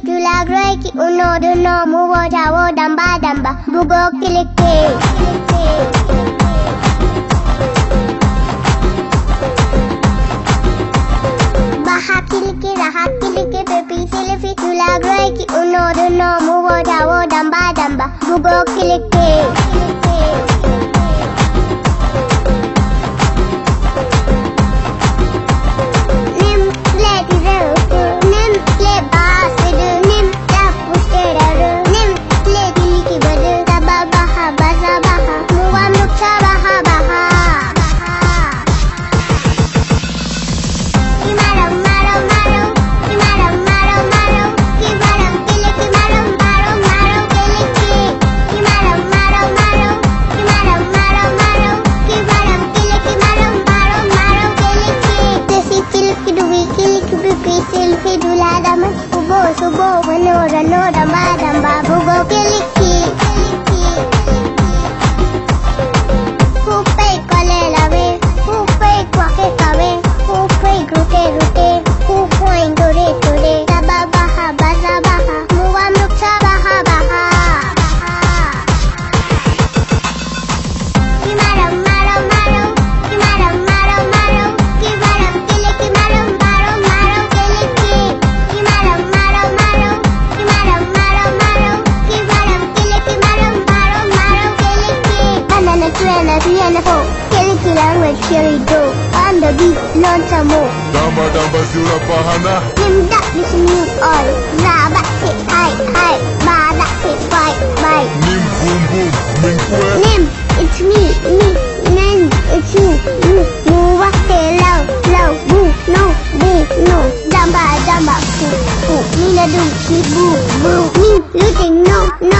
Tulagro ki uno muwo jawo damba damba, bugo kiliki. Baja uno de uno mubo da wo damba damba mubo kilikki சுபோ சுபோ ஒன்னோட நோட மாதம் Babu கோகிலி ho Kiliki language kili do. On the beat learn some more Damba damba sura pahana that listen you all Rabat hit high high Badak hit fight fight Nim boom boom min kwe. Nim, it's me, me, Nim, it's you, you, Muwa, say low, low, boo, no, boo, no, Damba, damba, boo, boo, Nina do, she boo, boo, me, looting, no, no,